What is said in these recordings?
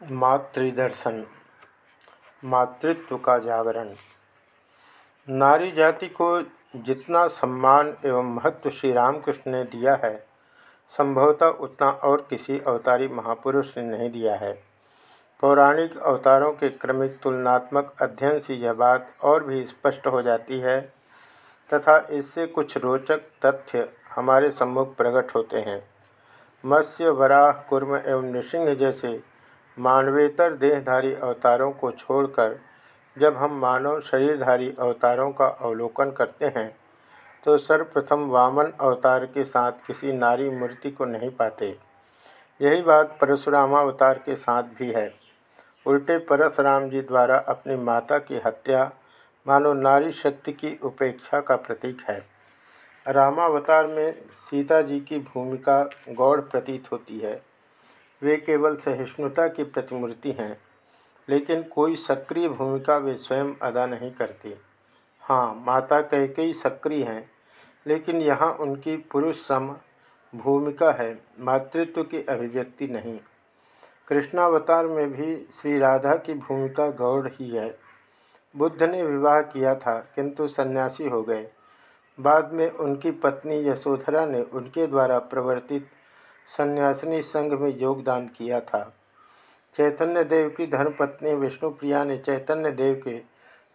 मातृदर्शन, मातृत्व का जागरण। नारी जाति को जितना सम्मान एवं महत्व श्री रामकृष्ण ने दिया है, संभवतः उतना और किसी अवतारी महापुरुष ने नहीं दिया है। पौराणिक अवतारों के क्रमिक तुलनात्मक अध्ययन से यह बात और भी स्पष्ट हो जाती है, तथा इससे कुछ रोचक तथ्य हमारे सम्मुख प्रकट होते हैं। मत्स्य, वराह, कुर्म एवं नृसिंह जैसे मानवेतर देहधारी अवतारों को छोड़कर जब हम मानव शरीरधारी अवतारों का अवलोकन करते हैं तो सर्वप्रथम वामन अवतार के साथ किसी नारी मूर्ति को नहीं पाते। यही बात परशुरामावतार के साथ भी है। उल्टे परशुराम जी द्वारा अपनी माता की हत्या मानो नारी शक्ति की उपेक्षा का प्रतीक है। रामावतार में सीता जी की भूमिका गौड़ प्रतीत होती है। वे केवल सहिष्णुता की प्रतिमूर्ति हैं, लेकिन कोई सक्रिय भूमिका वे स्वयं अदा नहीं करती। हाँ माता कई कई सक्रिय हैं, लेकिन यहाँ उनकी पुरुष सम भूमिका है, मातृत्व की अभिव्यक्ति नहीं। कृष्णावतार में भी श्री राधा की भूमिका गौड़ ही है। बुद्ध ने विवाह किया था, किंतु सन्यासी हो गए। बाद में उनकी पत्नी यशोधरा ने उनके द्वारा प्रवर्तित सन्यासिनी संघ में योगदान किया था। चैतन्य देव की धर्मपत्नी विष्णुप्रिया ने चैतन्य देव के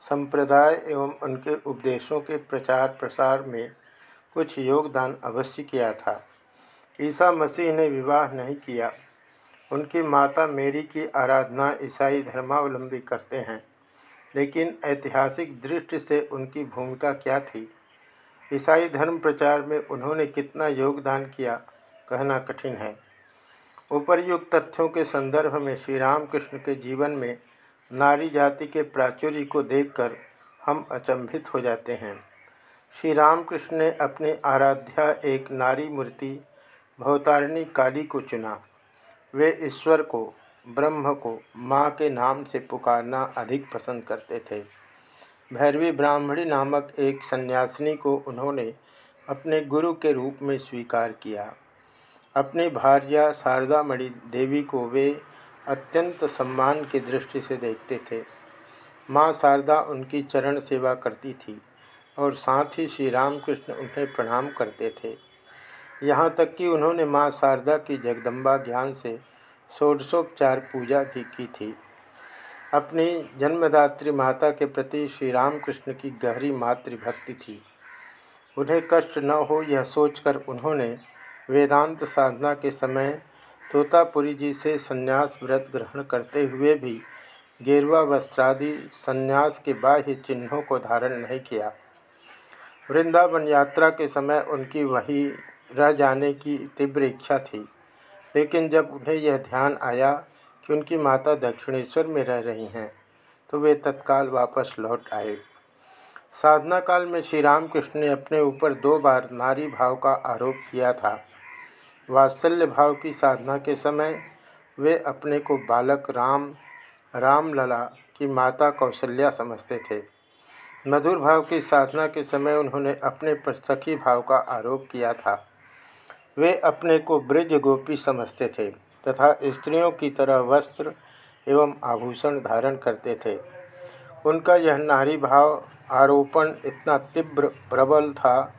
संप्रदाय एवं उनके उपदेशों के प्रचार प्रसार में कुछ योगदान अवश्य किया था। ईसा मसीह ने विवाह नहीं किया। उनकी माता मेरी की आराधना ईसाई धर्मावलंबी करते हैं, लेकिन ऐतिहासिक दृष्टि से उनकी भूमिका क्या थी? ईसाई धर्म प्रचार में उन्होंने कितना योगदान किया? कहना कठिन है। उपर्युक्त तथ्यों के संदर्भ में श्री रामकृष्ण के जीवन में नारी जाति के प्राचुर्य को देखकर हम अचंभित हो जाते हैं। श्री रामकृष्ण ने अपनी आराध्या एक नारी मूर्ति, भवतारिणी काली को चुना। वे ईश्वर को, ब्रह्म को, माँ के नाम से पुकारना अधिक पसंद करते थे। भैरवी ब्राह्मणी नामक एक सन्यासिनी को उन्होंने अपने गुरु के रूप में स्वीकार किया। अपनी भार्या शारदामणि देवी को वे अत्यंत सम्मान की दृष्टि से देखते थे। माँ शारदा उनकी चरण सेवा करती थी और साथ ही श्री रामकृष्ण उन्हें प्रणाम करते थे। यहाँ तक कि उन्होंने माँ शारदा की जगदम्बा ज्ञान से षोडशोपचार पूजा भी की थी। अपनी जन्मदात्री माता के प्रति श्री रामकृष्ण की गहरी मातृभक्ति थी। उन्हें कष्ट न हो यह सोचकर उन्होंने वेदांत साधना के समय तोतापुरी जी से संन्यास व्रत ग्रहण करते हुए भी गेरुआ वस्त्रादि संन्यास के बाह्य चिन्हों को धारण नहीं किया। वृंदावन यात्रा के समय उनकी वही रह जाने की तीव्र इच्छा थी, लेकिन जब उन्हें यह ध्यान आया कि उनकी माता दक्षिणेश्वर में रह रही हैं तो वे तत्काल वापस लौट आए। साधना काल में श्री रामकृष्ण ने अपने ऊपर दो बार नारी भाव का आरोप किया था। वात्सल्य भाव की साधना के समय वे अपने को बालक राम, रामलला की माता कौशल्या समझते थे। मधुर भाव की साधना के समय उन्होंने अपने पर सखी भाव का आरोप किया था। वे अपने को ब्रज गोपी समझते थे तथा स्त्रियों की तरह वस्त्र एवं आभूषण धारण करते थे। उनका यह नारी भाव आरोपण इतना तीव्र प्रबल था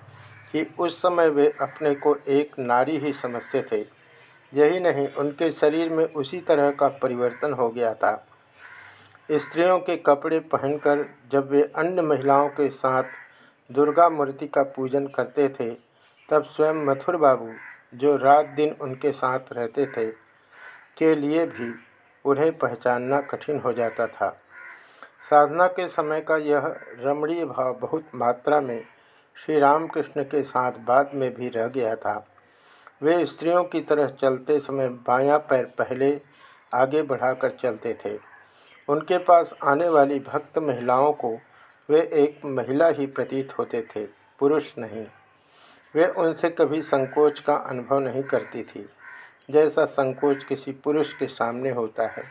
कि उस समय वे अपने को एक नारी ही समझते थे। यही नहीं, उनके शरीर में उसी तरह का परिवर्तन हो गया था। स्त्रियों के कपड़े पहनकर जब वे अन्य महिलाओं के साथ दुर्गा मूर्ति का पूजन करते थे, तब स्वयं मथुर बाबू, जो रात दिन उनके साथ रहते थे, के लिए भी उन्हें पहचानना कठिन हो जाता था। साधना के समय का यह रमणीय भाव बहुत मात्रा में श्री रामकृष्ण के साथ बाद में भी रह गया था। वे स्त्रियों की तरह चलते समय बायां पैर पहले आगे बढ़ाकर चलते थे। उनके पास आने वाली भक्त महिलाओं को वे एक महिला ही प्रतीत होते थे, पुरुष नहीं। वे उनसे कभी संकोच का अनुभव नहीं करती थी, जैसा संकोच किसी पुरुष के सामने होता है।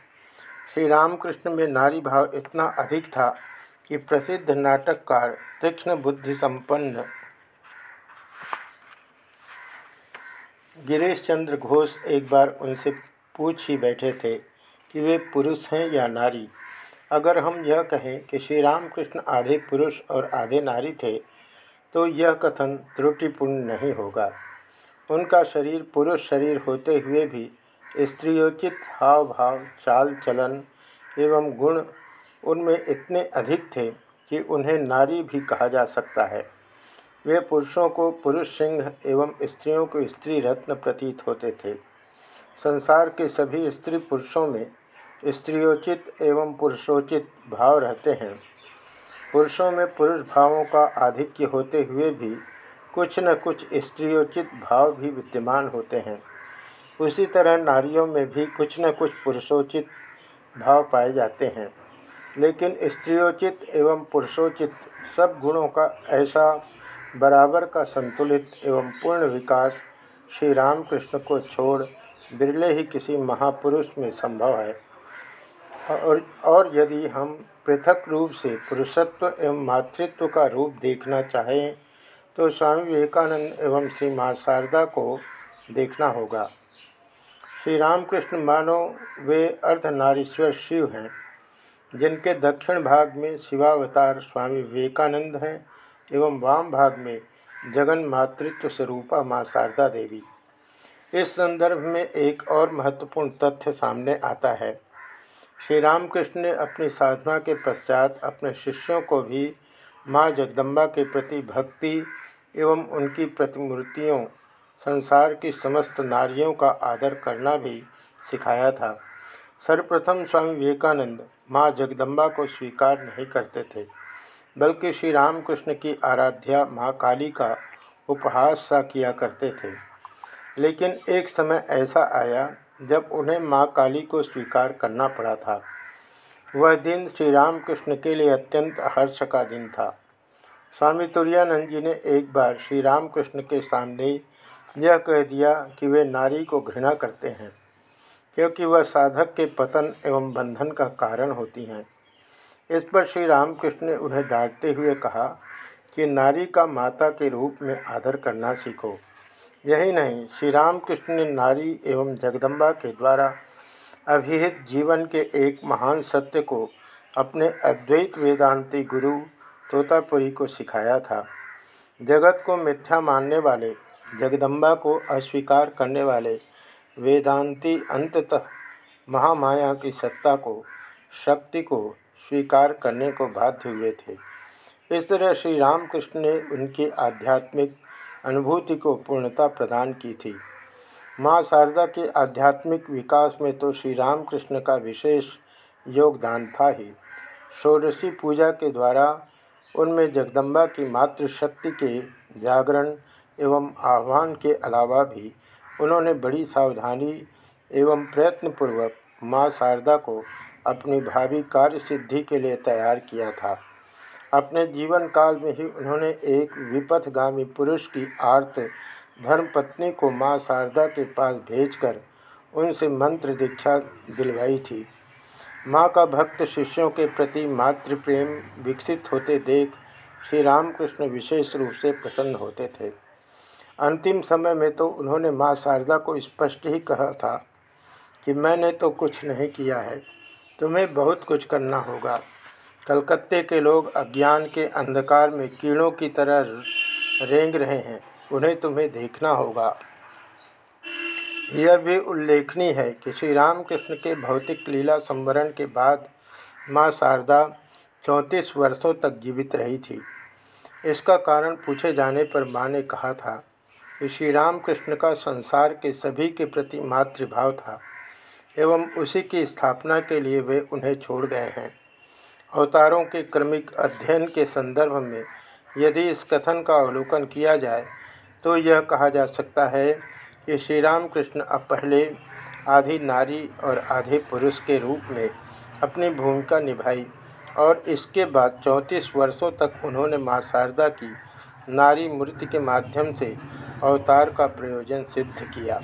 श्री रामकृष्ण में नारी भाव इतना अधिक था कि प्रसिद्ध नाटककार तीक्ष्ण बुद्धि संपन्न गिरीश चंद्र घोष एक बार उनसे पूछ ही बैठे थे कि वे पुरुष हैं या नारी। अगर हम यह कहें कि श्री रामकृष्ण आधे पुरुष और आधे नारी थे तो यह कथन त्रुटिपूर्ण नहीं होगा। उनका शरीर पुरुष शरीर होते हुए भी स्त्रियोचित हाव भाव चाल चलन एवं गुण उनमें इतने अधिक थे कि उन्हें नारी भी कहा जा सकता है। वे पुरुषों को पुरुष सिंह एवं स्त्रियों को स्त्री रत्न प्रतीत होते थे। संसार के सभी स्त्री पुरुषों में स्त्रियोचित एवं पुरुषोचित भाव रहते हैं। पुरुषों में पुरुष भावों का आधिक्य होते हुए भी कुछ न कुछ स्त्रियोचित भाव भी विद्यमान होते हैं। उसी तरह नारियों में भी कुछ न कुछ पुरुषोचित भाव पाए जाते हैं। लेकिन स्त्रियोचित एवं पुरुषोचित सब गुणों का ऐसा बराबर का संतुलित एवं पूर्ण विकास श्री रामकृष्ण को छोड़ बिरले ही किसी महापुरुष में संभव है। और और यदि हम पृथक रूप से पुरुषत्व एवं मातृत्व का रूप देखना चाहें तो स्वामी विवेकानंद एवं श्री माँ शारदा को देखना होगा। श्री रामकृष्ण मानो वे अर्धनारीश्वर शिव हैं। जिनके दक्षिण भाग में शिवावतार स्वामी विवेकानंद हैं एवं वाम भाग में जगन मातृत्व स्वरूपा माँ शारदा देवी। इस संदर्भ में एक और महत्वपूर्ण तथ्य सामने आता है। श्री रामकृष्ण ने अपनी साधना के पश्चात अपने शिष्यों को भी माँ जगदम्बा के प्रति भक्ति एवं उनकी प्रतिमूर्तियों, संसार की समस्त नारियों का आदर करना भी सिखाया था। सर्वप्रथम स्वामी विवेकानंद माँ जगदम्बा को स्वीकार नहीं करते थे, बल्कि श्री रामकृष्ण की आराध्या माँ काली का उपहास सा किया करते थे। लेकिन एक समय ऐसा आया जब उन्हें माँ काली को स्वीकार करना पड़ा था। वह दिन श्री रामकृष्ण के लिए अत्यंत हर्ष का दिन था। स्वामी तुरानंद जी ने एक बार श्री रामकृष्ण के सामने यह कह दिया कि वे नारी को घृणा करते हैं। क्योंकि वह साधक के पतन एवं बंधन का कारण होती हैं। इस पर श्री रामकृष्ण ने उन्हें डांटते हुए कहा कि नारी का माता के रूप में आदर करना सीखो। यही नहीं श्री रामकृष्ण ने नारी एवं जगदम्बा के द्वारा अभिहित जीवन के एक महान सत्य को अपने अद्वैत वेदांती गुरु तोतापुरी को सिखाया था। जगत को मिथ्या मानने वाले, जगदम्बा को अस्वीकार करने वाले वेदांती अंततः महामाया की सत्ता को, शक्ति को स्वीकार करने को बाध्य हुए थे। इस तरह श्री रामकृष्ण ने उनकी आध्यात्मिक अनुभूति को पूर्णता प्रदान की थी। माँ शारदा के आध्यात्मिक विकास में तो श्री रामकृष्ण का विशेष योगदान था ही। षोडशी पूजा के द्वारा उनमें जगदम्बा की मातृशक्ति के जागरण एवं आह्वान के अलावा भी उन्होंने बड़ी सावधानी एवं प्रयत्नपूर्वक माँ शारदा को अपनी भावी कार्य सिद्धि के लिए तैयार किया था। अपने जीवन काल में ही उन्होंने एक विपथगामी पुरुष की आर्त धर्मपत्नी को माँ शारदा के पास भेजकर उनसे मंत्र दीक्षा दिलवाई थी। माँ का भक्त शिष्यों के प्रति मातृ प्रेम विकसित होते देख श्री रामकृष्ण विशेष रूप से प्रसन्न होते थे। अंतिम समय में तो उन्होंने माँ शारदा को स्पष्ट ही कहा था कि मैंने तो कुछ नहीं किया है, तुम्हें बहुत कुछ करना होगा। कलकत्ते के लोग अज्ञान के अंधकार में कीड़ों की तरह रेंग रहे हैं, उन्हें तुम्हें देखना होगा। यह भी उल्लेखनीय है कि श्री रामकृष्ण के भौतिक लीला संवरण के बाद माँ शारदा चौंतीस वर्षों तक जीवित रही थी। इसका कारण पूछे जाने पर माँ ने कहा था श्री रामकृष्ण का संसार के सभी के प्रति मातृभाव था, एवं उसी की स्थापना के लिए वे उन्हें छोड़ गए हैं। अवतारों के क्रमिक अध्ययन के संदर्भ में यदि इस कथन का अवलोकन किया जाए तो यह कहा जा सकता है कि श्री रामकृष्ण अब पहले आधी नारी और आधे पुरुष के रूप में अपनी भूमिका निभाई और इसके बाद चौंतीस वर्षों तक उन्होंने माँ शारदा की नारी मूर्ति के माध्यम से अवतार का प्रयोजन सिद्ध किया।